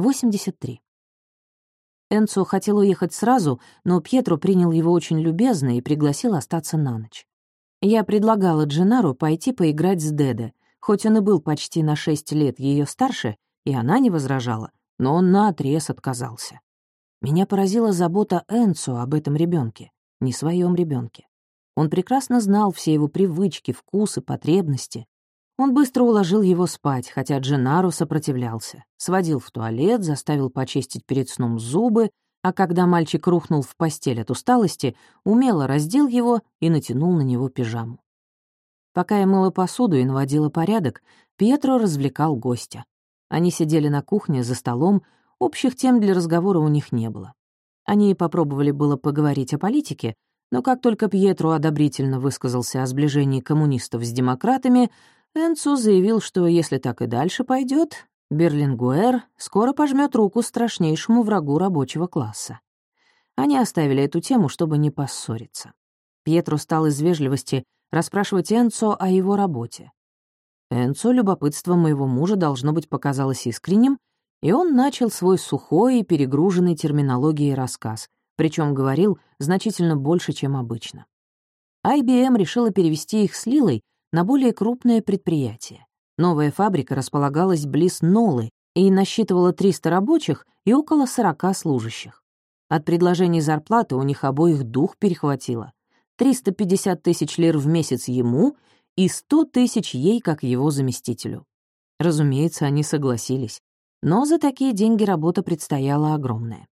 83. Энцо хотел уехать сразу, но Пьетро принял его очень любезно и пригласил остаться на ночь. Я предлагала Дженару пойти поиграть с Деде, хоть он и был почти на шесть лет ее старше, и она не возражала, но он наотрез отказался. Меня поразила забота Энцо об этом ребенке, не своем ребенке. Он прекрасно знал все его привычки, вкусы, потребности, он быстро уложил его спать, хотя Дженару сопротивлялся. Сводил в туалет, заставил почистить перед сном зубы, а когда мальчик рухнул в постель от усталости, умело раздел его и натянул на него пижаму. Пока я мыла посуду и наводила порядок, Пьетро развлекал гостя. Они сидели на кухне за столом, общих тем для разговора у них не было. Они попробовали было поговорить о политике, но как только Пьетро одобрительно высказался о сближении коммунистов с демократами, Энцо заявил, что если так и дальше пойдет, Берлингуэр скоро пожмет руку страшнейшему врагу рабочего класса. Они оставили эту тему, чтобы не поссориться. Пьетро стал из вежливости расспрашивать Энцо о его работе. Энцо любопытство моего мужа должно быть показалось искренним, и он начал свой сухой и перегруженный терминологией рассказ, причем говорил значительно больше, чем обычно. IBM решила перевести их с Лилой на более крупное предприятие. Новая фабрика располагалась близ Нолы и насчитывала 300 рабочих и около 40 служащих. От предложений зарплаты у них обоих дух перехватило. 350 тысяч лир в месяц ему и 100 тысяч ей как его заместителю. Разумеется, они согласились. Но за такие деньги работа предстояла огромная.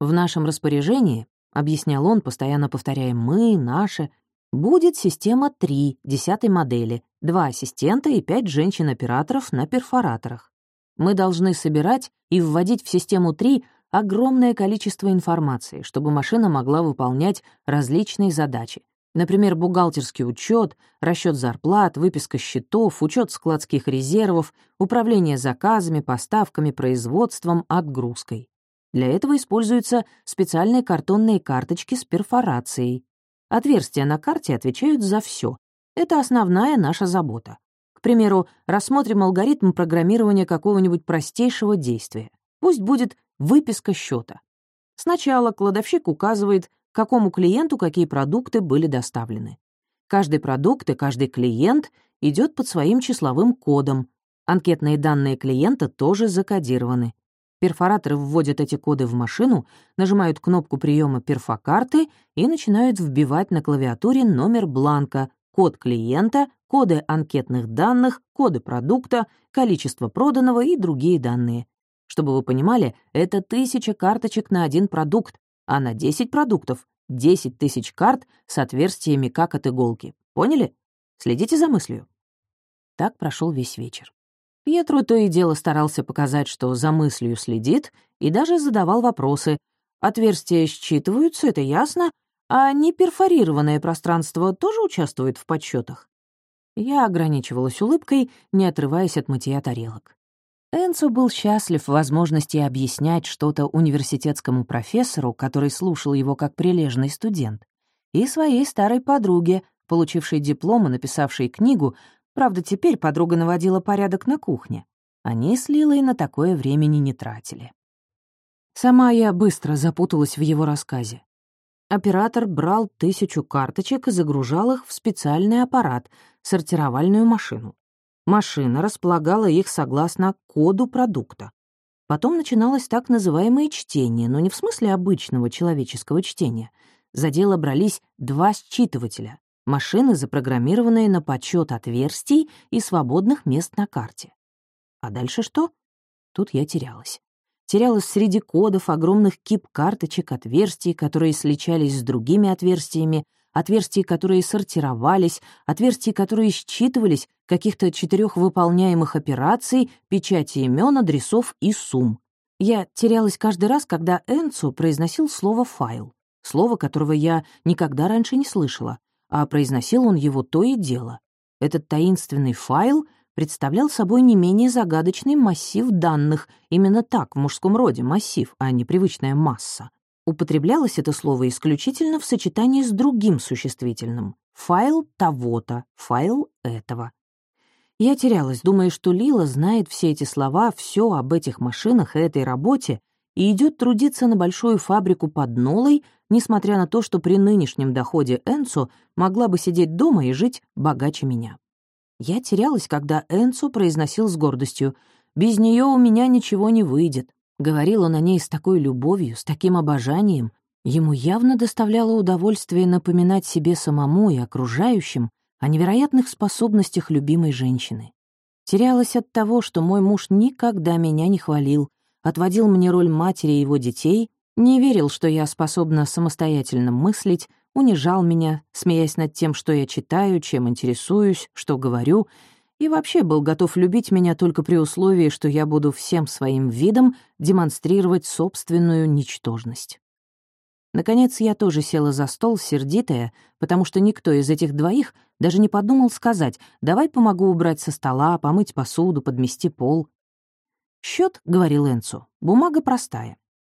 В нашем распоряжении, объяснял он, постоянно повторяя «мы», «наши», Будет система 3, десятой модели, два ассистента и пять женщин-операторов на перфораторах. Мы должны собирать и вводить в систему 3 огромное количество информации, чтобы машина могла выполнять различные задачи. Например, бухгалтерский учет, расчет зарплат, выписка счетов, учет складских резервов, управление заказами, поставками, производством, отгрузкой. Для этого используются специальные картонные карточки с перфорацией. Отверстия на карте отвечают за все. Это основная наша забота. К примеру, рассмотрим алгоритм программирования какого-нибудь простейшего действия. Пусть будет выписка счета. Сначала кладовщик указывает, какому клиенту какие продукты были доставлены. Каждый продукт и каждый клиент идет под своим числовым кодом. Анкетные данные клиента тоже закодированы. Перфораторы вводят эти коды в машину, нажимают кнопку приема перфокарты и начинают вбивать на клавиатуре номер бланка, код клиента, коды анкетных данных, коды продукта, количество проданного и другие данные. Чтобы вы понимали, это тысяча карточек на один продукт, а на 10 продуктов — 10 тысяч карт с отверстиями как от иголки. Поняли? Следите за мыслью. Так прошел весь вечер. Пьетро то и дело старался показать, что за мыслью следит, и даже задавал вопросы. Отверстия считываются, это ясно, а неперфорированное пространство тоже участвует в подсчетах. Я ограничивалась улыбкой, не отрываясь от мытья тарелок. Энцо был счастлив в возможности объяснять что-то университетскому профессору, который слушал его как прилежный студент, и своей старой подруге, получившей диплом и написавшей книгу, Правда, теперь подруга наводила порядок на кухне. Они с Лилой на такое времени не тратили. Сама я быстро запуталась в его рассказе. Оператор брал тысячу карточек и загружал их в специальный аппарат, сортировальную машину. Машина располагала их согласно коду продукта. Потом начиналось так называемое чтение, но не в смысле обычного человеческого чтения. За дело брались два считывателя машины, запрограммированные на подсчет отверстий и свободных мест на карте. А дальше что? Тут я терялась. Терялась среди кодов огромных кип карточек отверстий, которые сличались с другими отверстиями, отверстий, которые сортировались, отверстий, которые считывались, каких-то четырех выполняемых операций, печати имен, адресов и сумм. Я терялась каждый раз, когда Энцо произносил слово «файл», слово, которого я никогда раньше не слышала, а произносил он его то и дело. Этот таинственный файл представлял собой не менее загадочный массив данных, именно так, в мужском роде, массив, а не привычная масса. Употреблялось это слово исключительно в сочетании с другим существительным. Файл того-то, файл этого. Я терялась, думая, что Лила знает все эти слова, все об этих машинах и этой работе, и идет трудиться на большую фабрику под Нолой, несмотря на то, что при нынешнем доходе Энцо могла бы сидеть дома и жить богаче меня. Я терялась, когда Энцо произносил с гордостью «Без нее у меня ничего не выйдет». Говорил он о ней с такой любовью, с таким обожанием. Ему явно доставляло удовольствие напоминать себе самому и окружающим о невероятных способностях любимой женщины. Терялась от того, что мой муж никогда меня не хвалил, отводил мне роль матери его детей, не верил, что я способна самостоятельно мыслить, унижал меня, смеясь над тем, что я читаю, чем интересуюсь, что говорю, и вообще был готов любить меня только при условии, что я буду всем своим видом демонстрировать собственную ничтожность. Наконец, я тоже села за стол, сердитая, потому что никто из этих двоих даже не подумал сказать «давай помогу убрать со стола, помыть посуду, подмести пол». Счет, говорил Энцу, — бумага простая.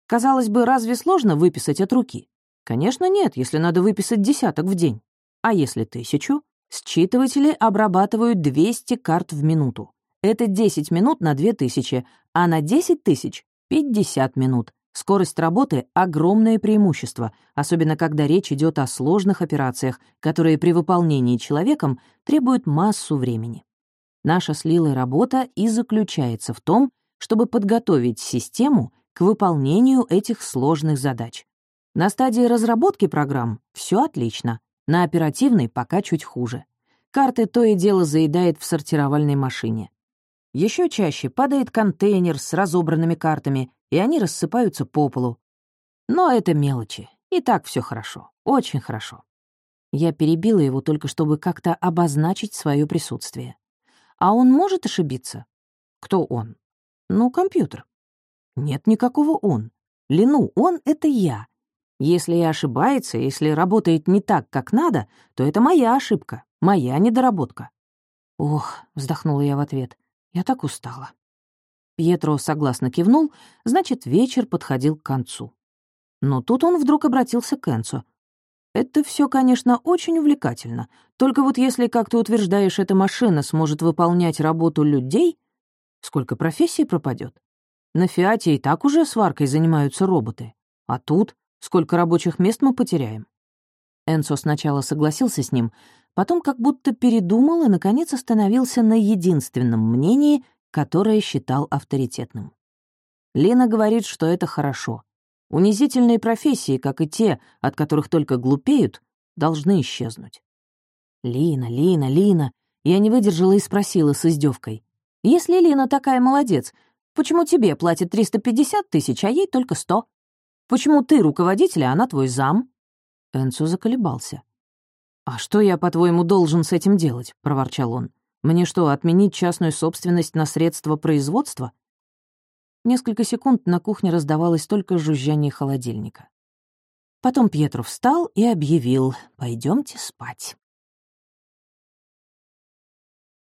Казалось бы, разве сложно выписать от руки? Конечно, нет, если надо выписать десяток в день. А если тысячу? Считыватели обрабатывают 200 карт в минуту. Это 10 минут на 2000, а на 10 тысяч — 50 минут. Скорость работы — огромное преимущество, особенно когда речь идет о сложных операциях, которые при выполнении человеком требуют массу времени. Наша с Лилой работа и заключается в том, чтобы подготовить систему к выполнению этих сложных задач. На стадии разработки программ все отлично, на оперативной пока чуть хуже. Карты то и дело заедает в сортировальной машине. Еще чаще падает контейнер с разобранными картами, и они рассыпаются по полу. Но это мелочи. И так все хорошо. Очень хорошо. Я перебила его только, чтобы как-то обозначить свое присутствие. А он может ошибиться? Кто он? Ну, компьютер. Нет никакого «он». Лину, он — это я. Если и ошибается, если работает не так, как надо, то это моя ошибка, моя недоработка. «Ох», — вздохнула я в ответ, — «я так устала». Пьетро согласно кивнул, значит, вечер подходил к концу. Но тут он вдруг обратился к Энцо. «Это все, конечно, очень увлекательно. Только вот если, как ты утверждаешь, эта машина сможет выполнять работу людей, сколько профессий пропадет? На Фиате и так уже сваркой занимаются роботы. А тут сколько рабочих мест мы потеряем?» Энцо сначала согласился с ним, потом как будто передумал и, наконец, остановился на единственном мнении, которое считал авторитетным. Лена говорит, что это хорошо. Унизительные профессии, как и те, от которых только глупеют, должны исчезнуть. «Лина, Лина, Лина!» Я не выдержала и спросила с издевкой. «Если Лина такая молодец, почему тебе платят 350 тысяч, а ей только 100? Почему ты руководитель, а она твой зам?» Энцо заколебался. «А что я, по-твоему, должен с этим делать?» — проворчал он. Мне что, отменить частную собственность на средства производства? Несколько секунд на кухне раздавалось только жужжание холодильника. Потом Пьетро встал и объявил «Пойдемте спать».